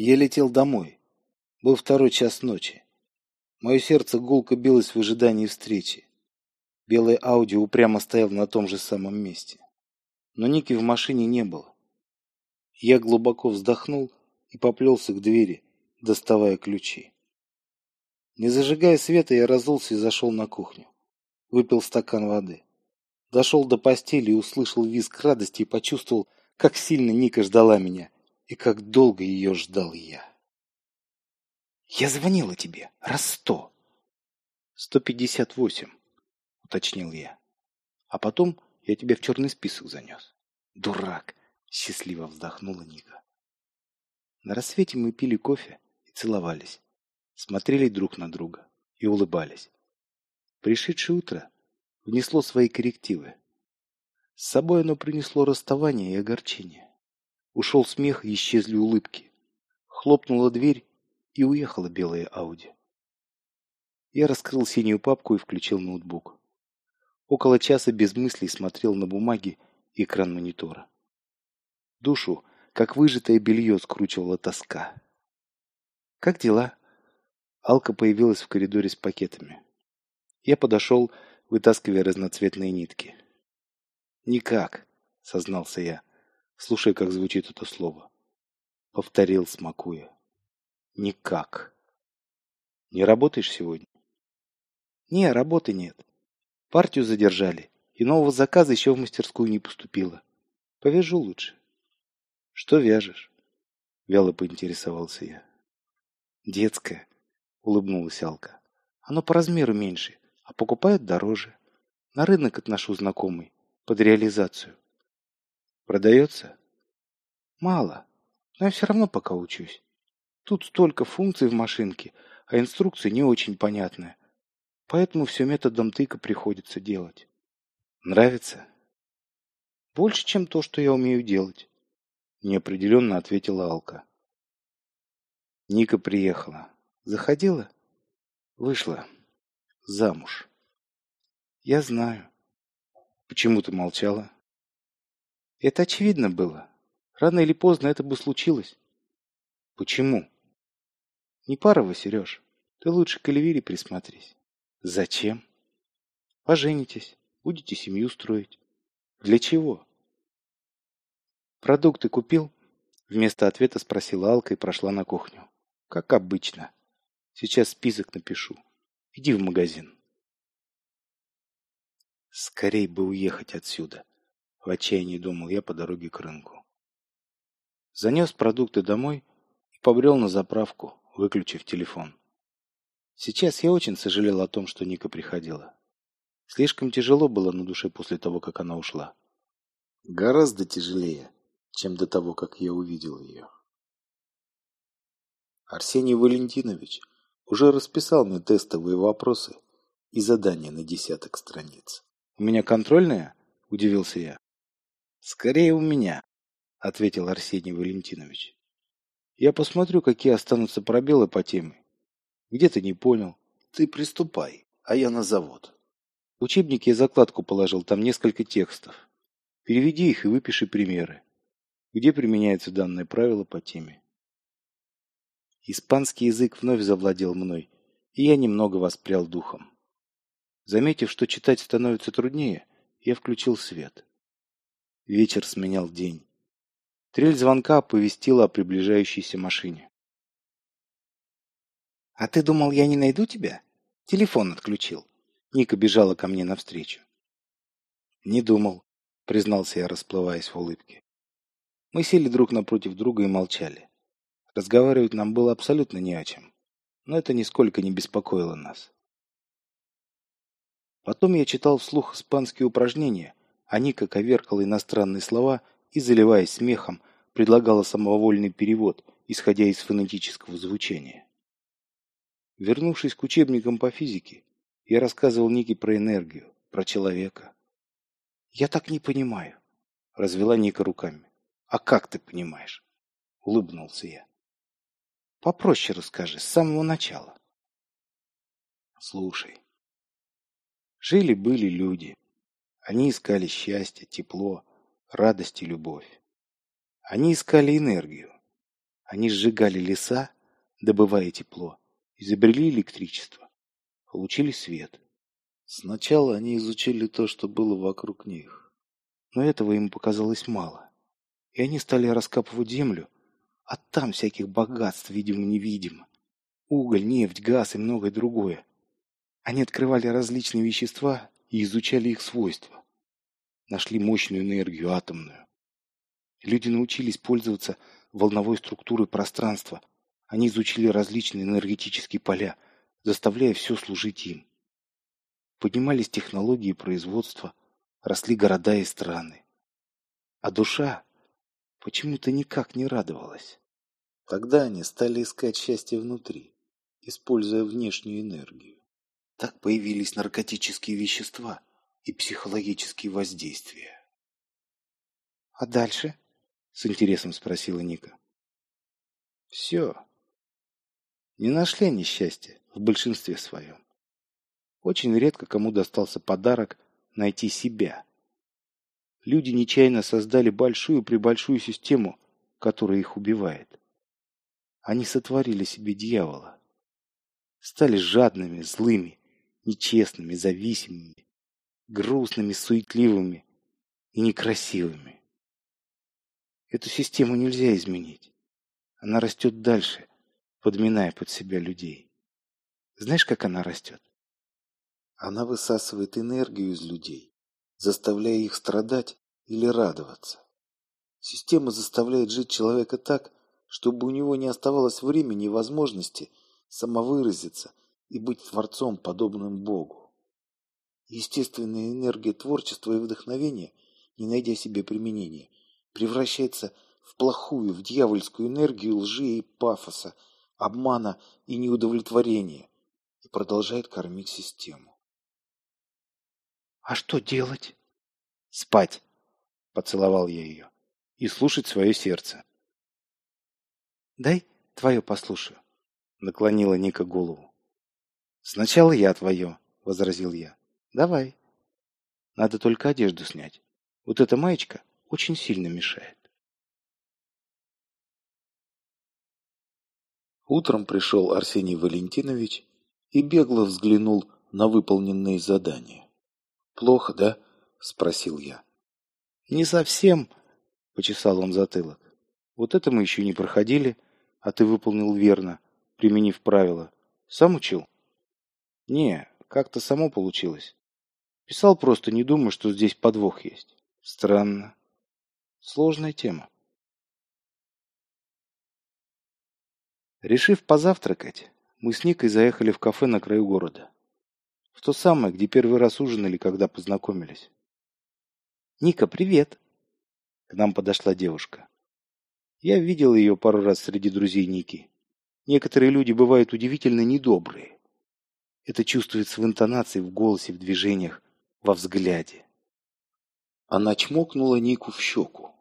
Я летел домой. Был второй час ночи. Мое сердце гулко билось в ожидании встречи. Белый Ауди упрямо стоял на том же самом месте. Но Ники в машине не было. Я глубоко вздохнул и поплелся к двери, доставая ключи. Не зажигая света, я разулся и зашел на кухню. Выпил стакан воды. Дошел до постели и услышал визг радости и почувствовал, как сильно Ника ждала меня и как долго ее ждал я. «Я звонила тебе раз сто». «Сто пятьдесят восемь», — уточнил я. «А потом я тебя в черный список занес». «Дурак!» — счастливо вздохнула Ника. На рассвете мы пили кофе и целовались, смотрели друг на друга и улыбались. Пришедшее утро внесло свои коррективы. С собой оно принесло расставание и огорчение. Ушел смех исчезли улыбки. Хлопнула дверь и уехала белая Ауди. Я раскрыл синюю папку и включил ноутбук. Около часа без мыслей смотрел на бумаги и экран монитора. Душу, как выжатое белье, скручивала тоска. «Как дела?» Алка появилась в коридоре с пакетами. Я подошел, вытаскивая разноцветные нитки. «Никак», — сознался я, слушая, как звучит это слово. Повторил, смакуя. «Никак». «Не работаешь сегодня?» «Не, работы нет. Партию задержали, и нового заказа еще в мастерскую не поступило. Повяжу лучше». «Что вяжешь?» — вяло поинтересовался я. «Детское», — улыбнулась Алка. «Оно по размеру меньше, а покупают дороже. На рынок отношу знакомый, под реализацию. Продается? Мало, но я все равно пока учусь. Тут столько функций в машинке, а инструкция не очень понятная. Поэтому все методом тыка приходится делать. Нравится? Больше, чем то, что я умею делать. Неопределенно ответила Алка. Ника приехала. Заходила? Вышла. Замуж. Я знаю. Почему ты молчала? Это очевидно было. Рано или поздно это бы случилось. Почему? Не пара вы, Сереж. Ты лучше к Эльвире присмотрись. Зачем? Поженитесь. Будете семью строить. Для чего? Продукты купил? Вместо ответа спросила Алка и прошла на кухню. Как обычно. Сейчас список напишу. Иди в магазин. Скорей бы уехать отсюда. В отчаянии думал я по дороге к рынку. Занес продукты домой и побрел на заправку, выключив телефон. Сейчас я очень сожалел о том, что Ника приходила. Слишком тяжело было на душе после того, как она ушла. Гораздо тяжелее, чем до того, как я увидел ее. Арсений Валентинович уже расписал мне тестовые вопросы и задания на десяток страниц. «У меня контрольная?» – удивился я. «Скорее у меня», – ответил Арсений Валентинович. «Я посмотрю, какие останутся пробелы по теме. Где ты не понял? Ты приступай, а я на завод». В учебнике я закладку положил, там несколько текстов. Переведи их и выпиши примеры. Где применяется данное правило по теме. Испанский язык вновь завладел мной, и я немного воспрял духом. Заметив, что читать становится труднее, я включил свет. Вечер сменял день. Трель звонка оповестила о приближающейся машине. «А ты думал, я не найду тебя?» Телефон отключил. Ника бежала ко мне навстречу. «Не думал», — признался я, расплываясь в улыбке. Мы сели друг напротив друга и молчали. Разговаривать нам было абсолютно не о чем. Но это нисколько не беспокоило нас. Потом я читал вслух испанские упражнения, а Ника коверкала иностранные слова и, заливаясь смехом, предлагала самовольный перевод, исходя из фонетического звучания. Вернувшись к учебникам по физике, я рассказывал Нике про энергию, про человека. «Я так не понимаю», — развела Ника руками. «А как ты понимаешь?» — улыбнулся я. Попроще расскажи, с самого начала. Слушай. Жили-были люди. Они искали счастье, тепло, радость и любовь. Они искали энергию. Они сжигали леса, добывая тепло, изобрели электричество, получили свет. Сначала они изучили то, что было вокруг них. Но этого им показалось мало. И они стали раскапывать землю, а там всяких богатств, видимо-невидимо. Уголь, нефть, газ и многое другое. Они открывали различные вещества и изучали их свойства. Нашли мощную энергию атомную. Люди научились пользоваться волновой структурой пространства. Они изучили различные энергетические поля, заставляя все служить им. Поднимались технологии производства, росли города и страны. А душа почему-то никак не радовалась. Тогда они стали искать счастье внутри, используя внешнюю энергию. Так появились наркотические вещества и психологические воздействия. «А дальше?» — с интересом спросила Ника. «Все. Не нашли они счастья в большинстве своем. Очень редко кому достался подарок найти себя. Люди нечаянно создали большую-пребольшую систему, которая их убивает. Они сотворили себе дьявола. Стали жадными, злыми, нечестными, зависимыми, грустными, суетливыми и некрасивыми. Эту систему нельзя изменить. Она растет дальше, подминая под себя людей. Знаешь, как она растет? Она высасывает энергию из людей, заставляя их страдать или радоваться. Система заставляет жить человека так, чтобы у него не оставалось времени и возможности самовыразиться и быть творцом, подобным Богу. Естественная энергия творчества и вдохновения, не найдя себе применения, превращается в плохую, в дьявольскую энергию лжи и пафоса, обмана и неудовлетворения и продолжает кормить систему. «А что делать?» «Спать!» — поцеловал я ее. «И слушать свое сердце». «Дай твое послушаю», — наклонила Ника голову. «Сначала я твое», — возразил я. «Давай. Надо только одежду снять. Вот эта маечка очень сильно мешает». Утром пришел Арсений Валентинович и бегло взглянул на выполненные задания. «Плохо, да?» — спросил я. «Не совсем», — почесал он затылок. «Вот это мы еще не проходили, а ты выполнил верно, применив правила. Сам учил?» Не, как-то само получилось. Писал просто, не думаю, что здесь подвох есть. Странно. Сложная тема. Решив позавтракать, мы с Никой заехали в кафе на краю города. В то самое, где первый раз ужинали, когда познакомились. «Ника, привет!» К нам подошла девушка. Я видел ее пару раз среди друзей Ники. Некоторые люди бывают удивительно недобрые. Это чувствуется в интонации, в голосе, в движениях, во взгляде. Она чмокнула Нику в щеку.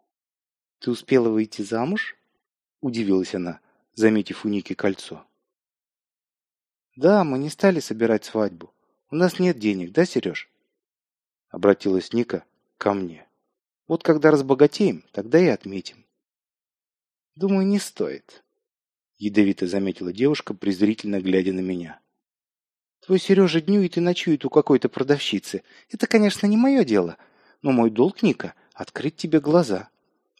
«Ты успела выйти замуж?» – удивилась она, заметив у Ники кольцо. «Да, мы не стали собирать свадьбу. У нас нет денег, да, Сереж?» Обратилась Ника ко мне. «Вот когда разбогатеем, тогда и отметим». «Думаю, не стоит», – ядовито заметила девушка, презрительно глядя на меня. Твой Сережа днюет и ночует у какой-то продавщицы. Это, конечно, не мое дело, но мой долг, Ника, открыть тебе глаза.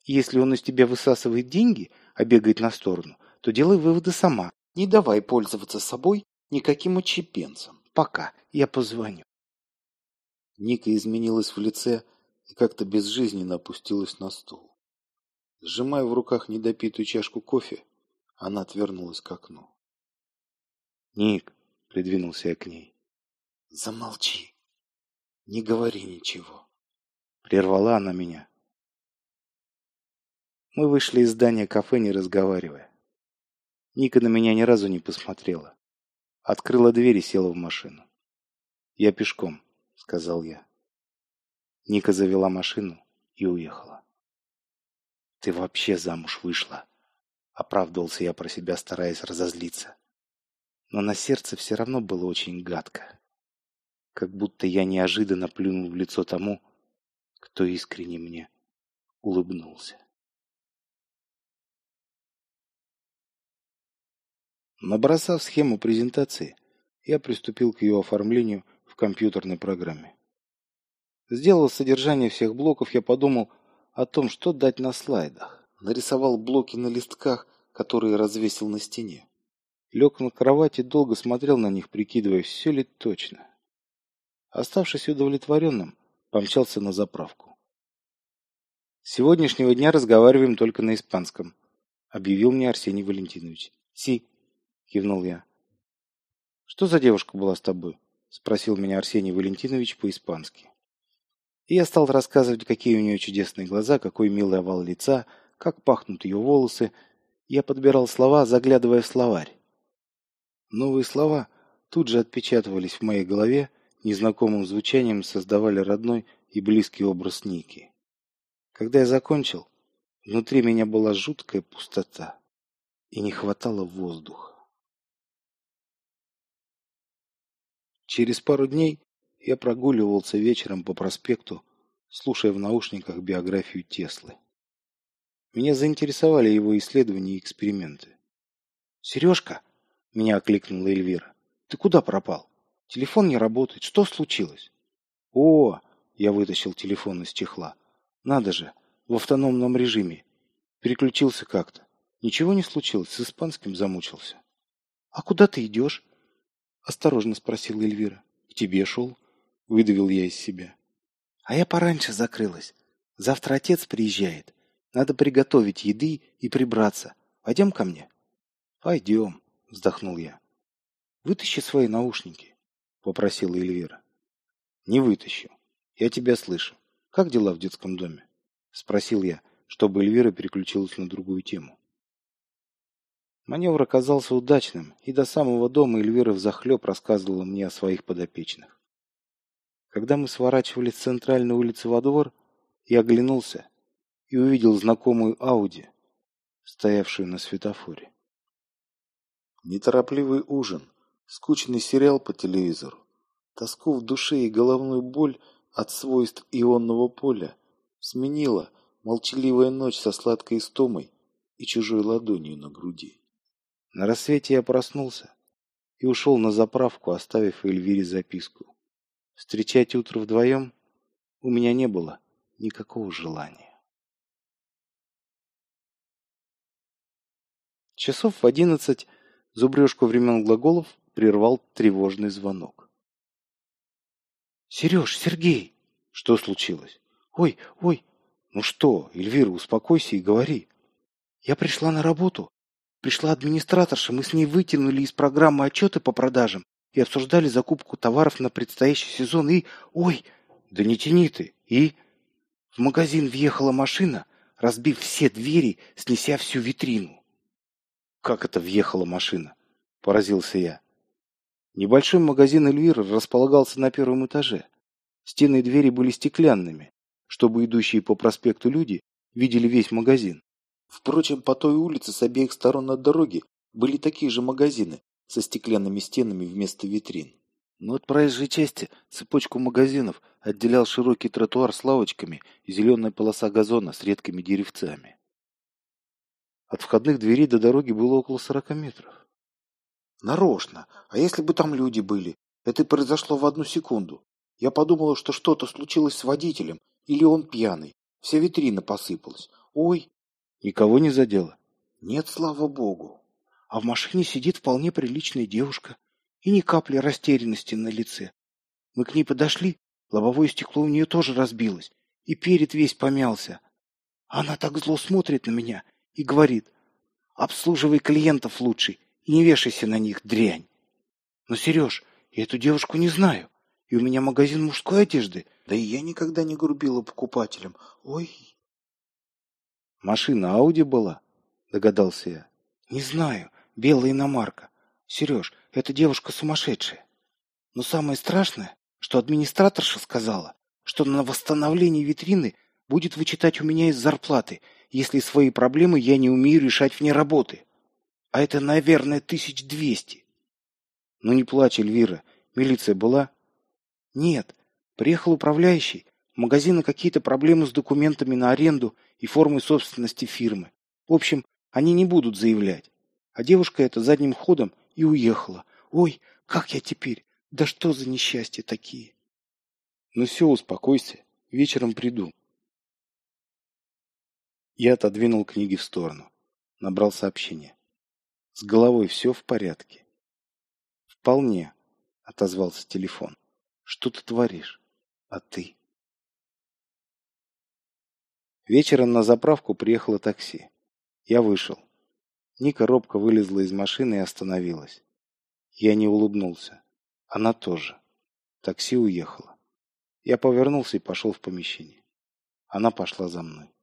если он из тебя высасывает деньги, а бегает на сторону, то делай выводы сама. Не давай пользоваться собой никаким отщепенцем. Пока. Я позвоню. Ника изменилась в лице и как-то безжизненно опустилась на стул. Сжимая в руках недопитую чашку кофе, она отвернулась к окну. «Ник, Придвинулся я к ней. Замолчи. Не говори ничего. Прервала она меня. Мы вышли из здания кафе, не разговаривая. Ника на меня ни разу не посмотрела. Открыла дверь и села в машину. «Я пешком», — сказал я. Ника завела машину и уехала. «Ты вообще замуж вышла», — оправдывался я про себя, стараясь разозлиться но на сердце все равно было очень гадко. Как будто я неожиданно плюнул в лицо тому, кто искренне мне улыбнулся. Набросав схему презентации, я приступил к ее оформлению в компьютерной программе. Сделав содержание всех блоков, я подумал о том, что дать на слайдах. Нарисовал блоки на листках, которые развесил на стене. Лег на кровать и долго смотрел на них, прикидывая, все ли точно. Оставшись удовлетворенным, помчался на заправку. С сегодняшнего дня разговариваем только на испанском, объявил мне Арсений Валентинович. Си, кивнул я. Что за девушка была с тобой? спросил меня Арсений Валентинович по-испански. И я стал рассказывать, какие у нее чудесные глаза, какой милый овал лица, как пахнут ее волосы. Я подбирал слова, заглядывая в словарь. Новые слова тут же отпечатывались в моей голове, незнакомым звучанием создавали родной и близкий образ Ники. Когда я закончил, внутри меня была жуткая пустота и не хватало воздуха. Через пару дней я прогуливался вечером по проспекту, слушая в наушниках биографию Теслы. Меня заинтересовали его исследования и эксперименты. «Сережка!» – меня окликнула Эльвира. «Ты куда пропал? Телефон не работает. Что случилось?» «О!» – я вытащил телефон из чехла. «Надо же! В автономном режиме. Переключился как-то. Ничего не случилось, с испанским замучился». «А куда ты идешь?» Осторожно спросила Эльвира. К тебе шел? Выдавил я из себя. А я пораньше закрылась. Завтра отец приезжает. Надо приготовить еды и прибраться. Пойдем ко мне? Пойдем, вздохнул я. Вытащи свои наушники, попросила Эльвира. Не вытащу. Я тебя слышу. Как дела в детском доме? Спросил я, чтобы Эльвира переключилась на другую тему. Маневр оказался удачным, и до самого дома Эльвира взахлеб рассказывала мне о своих подопечных. Когда мы сворачивали с центральной улицы во двор, я оглянулся и увидел знакомую Ауди, стоявшую на светофоре. Неторопливый ужин, скучный сериал по телевизору, тоску в душе и головную боль от свойств ионного поля сменила молчаливая ночь со сладкой истомой и чужой ладонью на груди. На рассвете я проснулся и ушел на заправку, оставив Эльвире записку. Встречать утро вдвоем у меня не было никакого желания. Часов в одиннадцать зубрежку времен глаголов прервал тревожный звонок. «Сереж, Сергей!» «Что случилось?» «Ой, ой!» «Ну что, Эльвира, успокойся и говори!» «Я пришла на работу, Пришла администраторша, мы с ней вытянули из программы отчеты по продажам и обсуждали закупку товаров на предстоящий сезон и... Ой, да не тяни ты. И... В магазин въехала машина, разбив все двери, снеся всю витрину. Как это въехала машина? Поразился я. Небольшой магазин Эльвиры располагался на первом этаже. Стены и двери были стеклянными, чтобы идущие по проспекту люди видели весь магазин. Впрочем, по той улице с обеих сторон от дороги были такие же магазины со стеклянными стенами вместо витрин. Но от проезжей части цепочку магазинов отделял широкий тротуар с лавочками и зеленая полоса газона с редкими деревцами. От входных дверей до дороги было около сорока метров. Нарочно. А если бы там люди были? Это произошло в одну секунду. Я подумала, что что-то случилось с водителем, или он пьяный. Вся витрина посыпалась. Ой, Никого не задело? Нет, слава богу. А в машине сидит вполне приличная девушка. И ни капли растерянности на лице. Мы к ней подошли, лобовое стекло у нее тоже разбилось. И перед весь помялся. Она так зло смотрит на меня и говорит, обслуживай клиентов лучше и не вешайся на них, дрянь. Но, Сереж, я эту девушку не знаю. И у меня магазин мужской одежды. Да и я никогда не грубила покупателям. Ой, Машина Ауди была? Догадался я. Не знаю. Белая иномарка. Сереж, эта девушка сумасшедшая. Но самое страшное, что администраторша сказала, что на восстановление витрины будет вычитать у меня из зарплаты, если свои проблемы я не умею решать вне работы. А это, наверное, тысяч двести. Ну не плачь, Эльвира. Милиция была? Нет. Приехал управляющий, у магазина какие-то проблемы с документами на аренду и формой собственности фирмы. В общем, они не будут заявлять. А девушка эта задним ходом и уехала. Ой, как я теперь? Да что за несчастья такие? Ну все, успокойся. Вечером приду. Я отодвинул книги в сторону. Набрал сообщение. С головой все в порядке. Вполне, отозвался телефон. Что ты творишь? А ты? Вечером на заправку приехало такси. Я вышел. Ника робко вылезла из машины и остановилась. Я не улыбнулся. Она тоже. Такси уехало. Я повернулся и пошел в помещение. Она пошла за мной.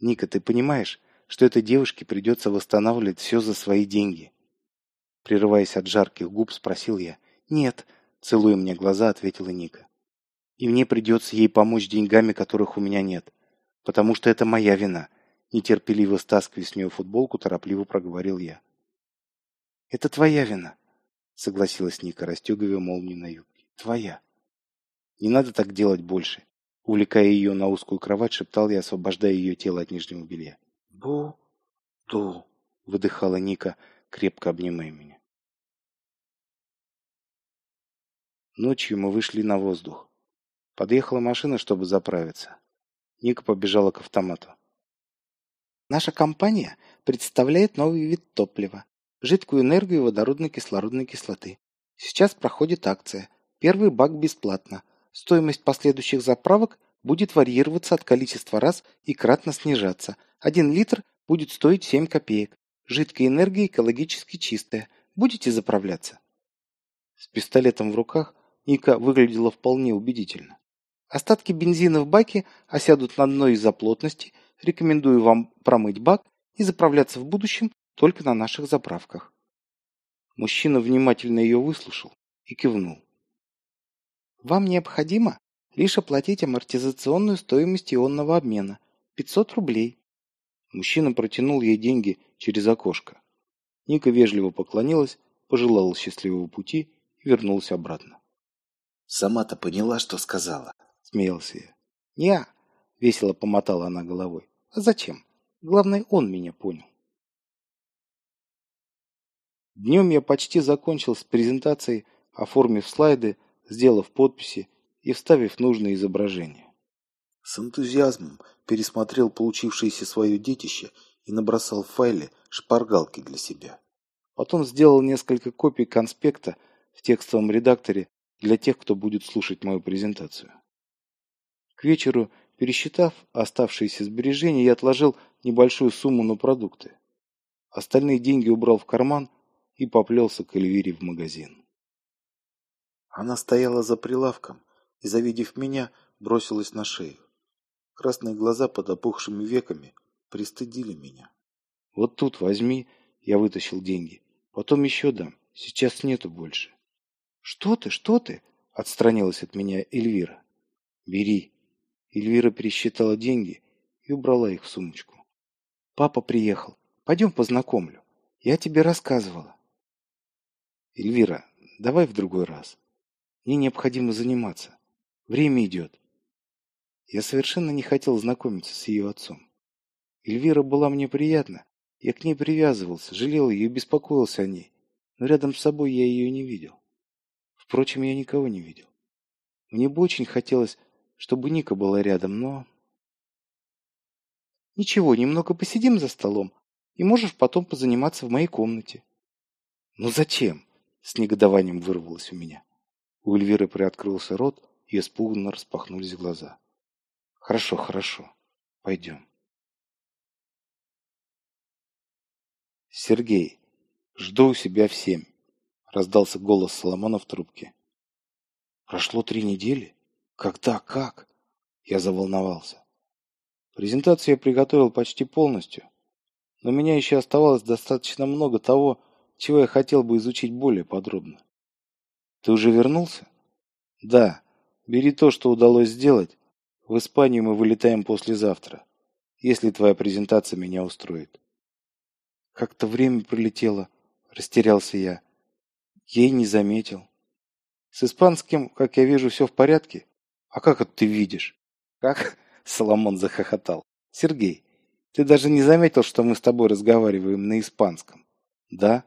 «Ника, ты понимаешь, что этой девушке придется восстанавливать все за свои деньги?» Прерываясь от жарких губ, спросил я. «Нет», — целуя мне глаза, ответила Ника. «И мне придется ей помочь деньгами, которых у меня нет, потому что это моя вина». Нетерпеливо стаскивая с нее футболку, торопливо проговорил я. «Это твоя вина», — согласилась Ника, расстегивая молнию на юбке. «Твоя». «Не надо так делать больше», Увлекая ее на узкую кровать, шептал я, освобождая ее тело от нижнего белья. «Бу-ду», — выдыхала Ника, крепко обнимая меня. Ночью мы вышли на воздух. Подъехала машина, чтобы заправиться. Ника побежала к автомату. Наша компания представляет новый вид топлива – жидкую энергию водородной кислородной кислоты. Сейчас проходит акция. Первый бак бесплатно – Стоимость последующих заправок будет варьироваться от количества раз и кратно снижаться. Один литр будет стоить 7 копеек. Жидкая энергия экологически чистая. Будете заправляться? С пистолетом в руках Ника выглядела вполне убедительно. Остатки бензина в баке осядут на дно из-за плотности. Рекомендую вам промыть бак и заправляться в будущем только на наших заправках. Мужчина внимательно ее выслушал и кивнул. Вам необходимо лишь оплатить амортизационную стоимость ионного обмена – 500 рублей. Мужчина протянул ей деньги через окошко. Ника вежливо поклонилась, пожелала счастливого пути и вернулась обратно. «Сама-то поняла, что сказала?» – смеялся я. «Не-а», весело помотала она головой. «А зачем? Главное, он меня понял». Днем я почти закончил с презентацией, оформив слайды, сделав подписи и вставив нужное изображение. С энтузиазмом пересмотрел получившееся свое детище и набросал в файле шпаргалки для себя. Потом сделал несколько копий конспекта в текстовом редакторе для тех, кто будет слушать мою презентацию. К вечеру, пересчитав оставшиеся сбережения, я отложил небольшую сумму на продукты. Остальные деньги убрал в карман и поплелся к Эльвире в магазин. Она стояла за прилавком и, завидев меня, бросилась на шею. Красные глаза под опухшими веками пристыдили меня. «Вот тут возьми», — я вытащил деньги. «Потом еще дам. Сейчас нету больше». «Что ты, что ты?» — отстранилась от меня Эльвира. «Бери». Эльвира пересчитала деньги и убрала их в сумочку. «Папа приехал. Пойдем познакомлю. Я тебе рассказывала». «Эльвира, давай в другой раз. Мне необходимо заниматься. Время идет. Я совершенно не хотел знакомиться с ее отцом. Эльвира была мне приятна. Я к ней привязывался, жалел ее и беспокоился о ней. Но рядом с собой я ее не видел. Впрочем, я никого не видел. Мне бы очень хотелось, чтобы Ника была рядом, но... Ничего, немного посидим за столом, и можешь потом позаниматься в моей комнате. Ну зачем? С негодованием вырвалось у меня. У Эльвиры приоткрылся рот, и испуганно распахнулись глаза. «Хорошо, хорошо. Пойдем». «Сергей, жду у себя в семь», — раздался голос Соломона в трубке. «Прошло три недели? Когда? Как?» Я заволновался. Презентацию я приготовил почти полностью, но у меня еще оставалось достаточно много того, чего я хотел бы изучить более подробно. Ты уже вернулся? Да. Бери то, что удалось сделать. В Испанию мы вылетаем послезавтра, если твоя презентация меня устроит. Как-то время пролетело, растерялся я. Ей не заметил. С испанским, как я вижу, все в порядке. А как это ты видишь? Как? Соломон захохотал. Сергей, Ты даже не заметил, что мы с тобой разговариваем на испанском? Да?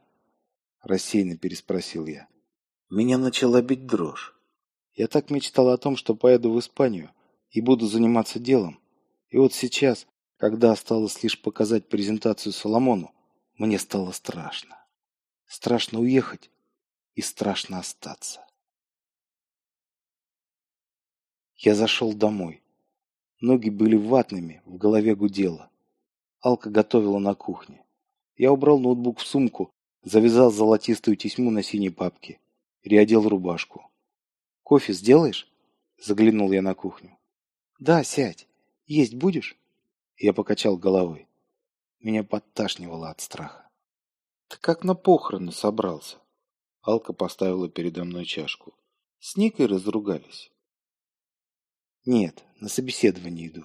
Рассеянно переспросил я. Меня начала бить дрожь. Я так мечтал о том, что поеду в Испанию и буду заниматься делом. И вот сейчас, когда осталось лишь показать презентацию Соломону, мне стало страшно. Страшно уехать и страшно остаться. Я зашел домой. Ноги были ватными, в голове гудело. Алка готовила на кухне. Я убрал ноутбук в сумку, завязал золотистую тесьму на синей папке, переодел рубашку. «Кофе сделаешь?» Заглянул я на кухню. «Да, сядь. Есть будешь?» Я покачал головой. Меня подташнивало от страха. «Ты как на похороны собрался?» Алка поставила передо мной чашку. С Никой разругались. «Нет, на собеседование иду».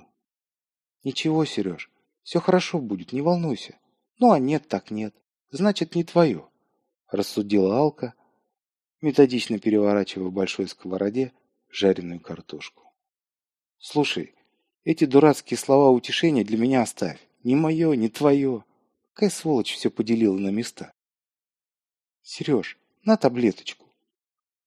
«Ничего, Сереж, все хорошо будет, не волнуйся. Ну, а нет, так нет. Значит, не твое. Рассудила Алка, методично переворачивая в большой сковороде жареную картошку. Слушай, эти дурацкие слова утешения для меня оставь. Не мое, не твое. Какая сволочь все поделила на места. Сереж, на таблеточку.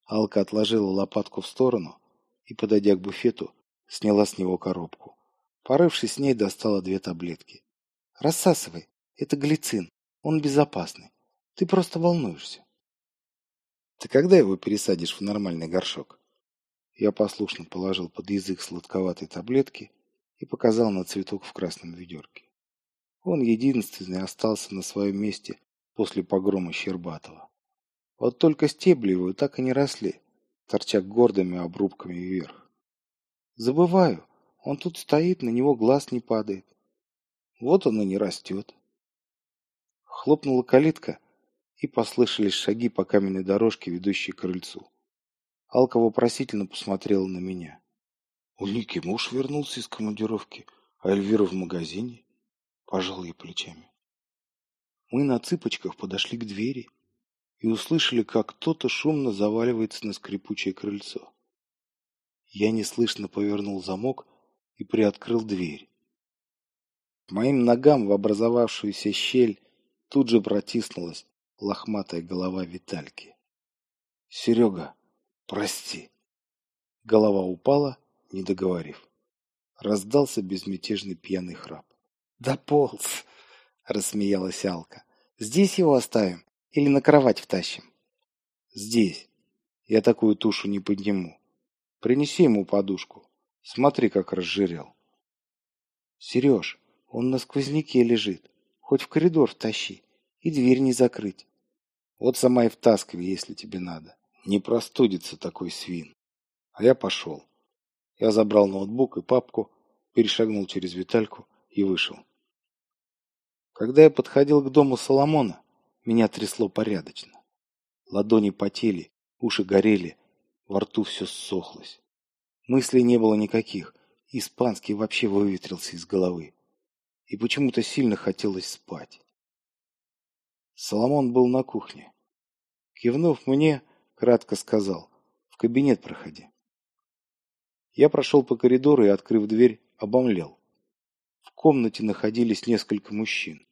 Алка отложила лопатку в сторону и, подойдя к буфету, сняла с него коробку. Порывшись с ней, достала две таблетки. «Рассасывай. Это глицин. Он безопасный. Ты просто волнуешься». «Ты когда его пересадишь в нормальный горшок?» Я послушно положил под язык сладковатой таблетки и показал на цветок в красном ведерке. Он единственный остался на своем месте после погрома Щербатова. Вот только стебли его так и не росли, торча гордыми обрубками вверх. Забываю, он тут стоит, на него глаз не падает. Вот он и не растет. Хлопнула калитка, и послышались шаги по каменной дорожке, ведущей к крыльцу. Алка вопросительно посмотрела на меня. У Ники муж вернулся из командировки, а Эльвира в магазине. Пожал я плечами. Мы на цыпочках подошли к двери и услышали, как кто-то шумно заваливается на скрипучее крыльцо. Я неслышно повернул замок и приоткрыл дверь. К моим ногам в образовавшуюся щель тут же протиснулась лохматая голова Витальки. «Серега, прости!» Голова упала, не договорив. Раздался безмятежный пьяный храп. «Дополз!» — рассмеялась Алка. «Здесь его оставим или на кровать втащим?» «Здесь. Я такую тушу не подниму. Принеси ему подушку. Смотри, как разжирел. Сереж, он на сквозняке лежит. Хоть в коридор втащи. И дверь не закрыть. Вот сама и втаскивай, если тебе надо. Не простудится такой свин. А я пошел. Я забрал ноутбук и папку, перешагнул через Витальку и вышел. Когда я подходил к дому Соломона, меня трясло порядочно. Ладони потели, уши горели, во рту все ссохлось. Мыслей не было никаких. Испанский вообще выветрился из головы. И почему-то сильно хотелось спать. Соломон был на кухне. Кивнув мне, кратко сказал «В кабинет проходи». Я прошел по коридору и, открыв дверь, обомлел. В комнате находились несколько мужчин.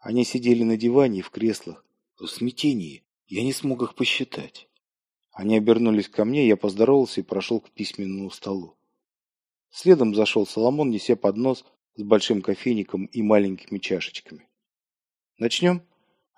Они сидели на диване и в креслах. В смятении я не смог их посчитать. Они обернулись ко мне, я поздоровался и прошел к письменному столу. Следом зашел Соломон, неся поднос с большим кофейником и маленькими чашечками. «Начнем?» —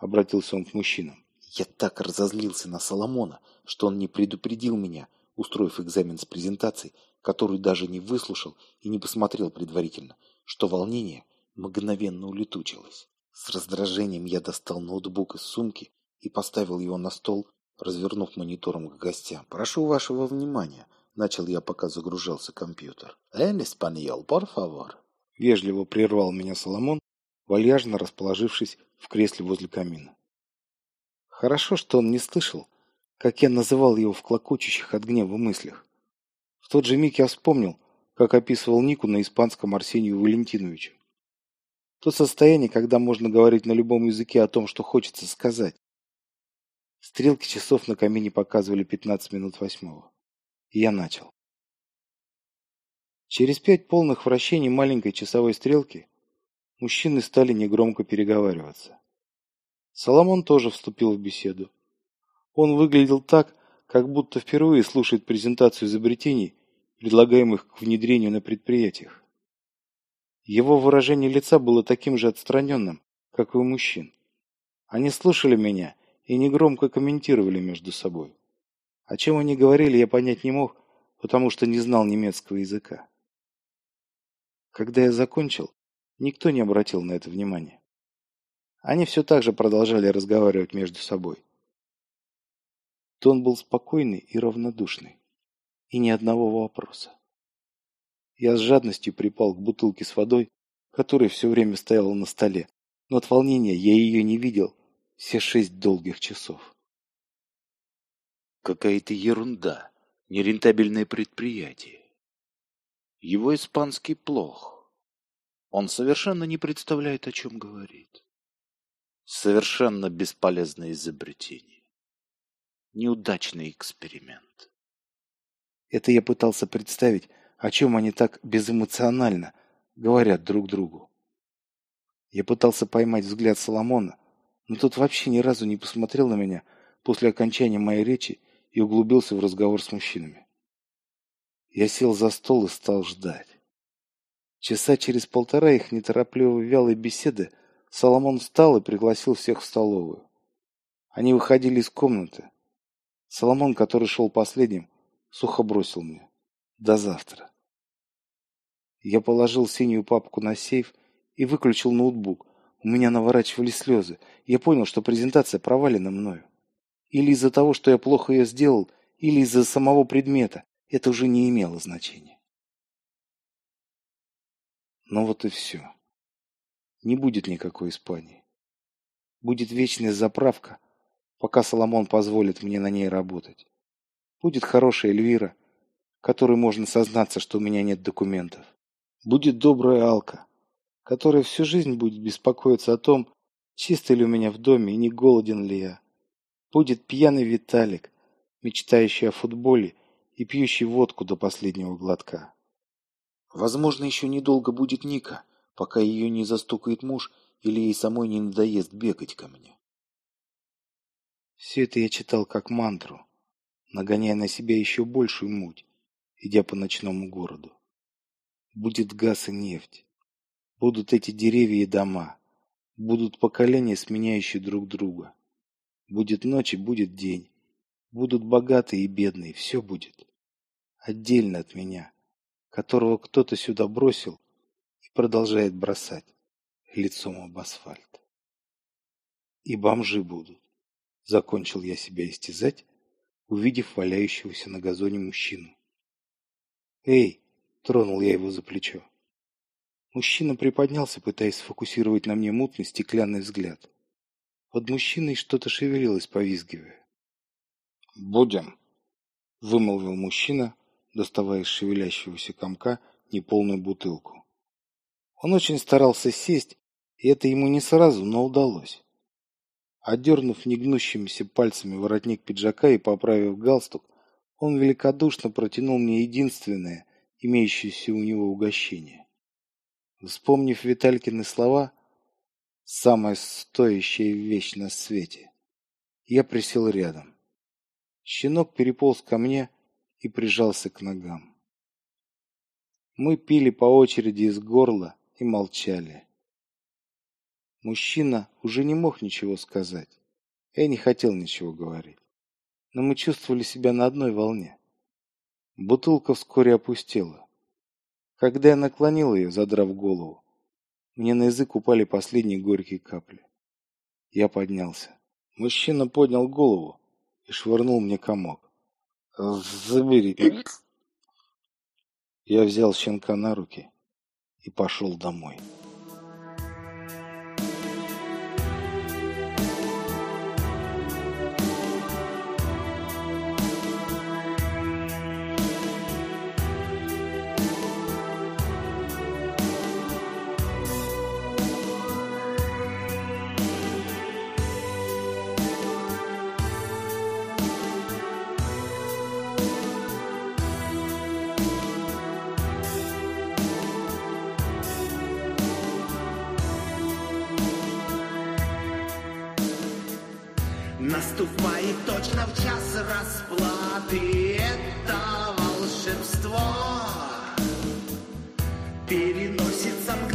обратился он к мужчинам. Я так разозлился на Соломона, что он не предупредил меня, устроив экзамен с презентацией, которую даже не выслушал и не посмотрел предварительно, что волнение мгновенно улетучилось. С раздражением я достал ноутбук из сумки и поставил его на стол, развернув монитором к гостям. «Прошу вашего внимания», — начал я, пока загружался компьютер. «En español, por favor». Вежливо прервал меня Соломон, вальяжно расположившись в кресле возле камина. Хорошо, что он не слышал, как я называл его в клокочущих от гнева мыслях. В тот же миг я вспомнил, как описывал Нику на испанском Арсению Валентиновичу. То состояние, когда можно говорить на любом языке о том, что хочется сказать, Стрелки часов на камине показывали 15 минут восьмого. И я начал. Через пять полных вращений маленькой часовой стрелки Мужчины стали негромко переговариваться. Соломон тоже вступил в беседу. Он выглядел так, как будто впервые слушает презентацию изобретений, предлагаемых к внедрению на предприятиях. Его выражение лица было таким же отстраненным, как и у мужчин. Они слушали меня и негромко комментировали между собой. О чем они говорили, я понять не мог, потому что не знал немецкого языка. Когда я закончил, никто не обратил на это внимания. Они все так же продолжали разговаривать между собой. Тон был спокойный и равнодушный. И ни одного вопроса. Я с жадностью припал к бутылке с водой, которая все время стояла на столе, но от волнения я ее не видел все шесть долгих часов. Какая-то ерунда, нерентабельное предприятие. Его испанский плох. Он совершенно не представляет, о чем говорит. Совершенно бесполезное изобретение. Неудачный эксперимент. Это я пытался представить, о чем они так безэмоционально говорят друг другу. Я пытался поймать взгляд Соломона, но тот вообще ни разу не посмотрел на меня после окончания моей речи и углубился в разговор с мужчинами. Я сел за стол и стал ждать. Часа через полтора их неторопливой вялой беседы Соломон встал и пригласил всех в столовую. Они выходили из комнаты. Соломон, который шел последним, сухо бросил мне. До завтра. Я положил синюю папку на сейф и выключил ноутбук. У меня наворачивались слезы. Я понял, что презентация провалена мною. Или из-за того, что я плохо ее сделал, или из-за самого предмета. Это уже не имело значения. Но вот и все не будет никакой Испании. Будет вечная заправка, пока Соломон позволит мне на ней работать. Будет хорошая Эльвира, которой можно сознаться, что у меня нет документов. Будет добрая Алка, которая всю жизнь будет беспокоиться о том, чисто ли у меня в доме и не голоден ли я. Будет пьяный Виталик, мечтающий о футболе и пьющий водку до последнего глотка. Возможно, еще недолго будет Ника, пока ее не застукает муж или ей самой не надоест бегать ко мне. Все это я читал как мантру, нагоняя на себя еще большую муть, идя по ночному городу. Будет газ и нефть, будут эти деревья и дома, будут поколения, сменяющие друг друга. Будет ночь и будет день, будут богатые и бедные, все будет. Отдельно от меня, которого кто-то сюда бросил продолжает бросать лицом об асфальт. И бомжи будут. Закончил я себя истязать, увидев валяющегося на газоне мужчину. «Эй!» – тронул я его за плечо. Мужчина приподнялся, пытаясь сфокусировать на мне мутный стеклянный взгляд. Под мужчиной что-то шевелилось, повизгивая. «Будем!» – вымолвил мужчина, доставая из шевелящегося комка неполную бутылку. Он очень старался сесть, и это ему не сразу, но удалось. Отдернув негнущимися пальцами воротник пиджака и поправив галстук, он великодушно протянул мне единственное, имеющееся у него угощение. Вспомнив Виталькины слова «самая стоящая вещь на свете», я присел рядом. Щенок переполз ко мне и прижался к ногам. Мы пили по очереди из горла, и молчали. Мужчина уже не мог ничего сказать. Я не хотел ничего говорить. Но мы чувствовали себя на одной волне. Бутылка вскоре опустела. Когда я наклонил ее, задрав голову, мне на язык упали последние горькие капли. Я поднялся. Мужчина поднял голову и швырнул мне комок. «Забери!» Я взял щенка на руки и пошел домой. some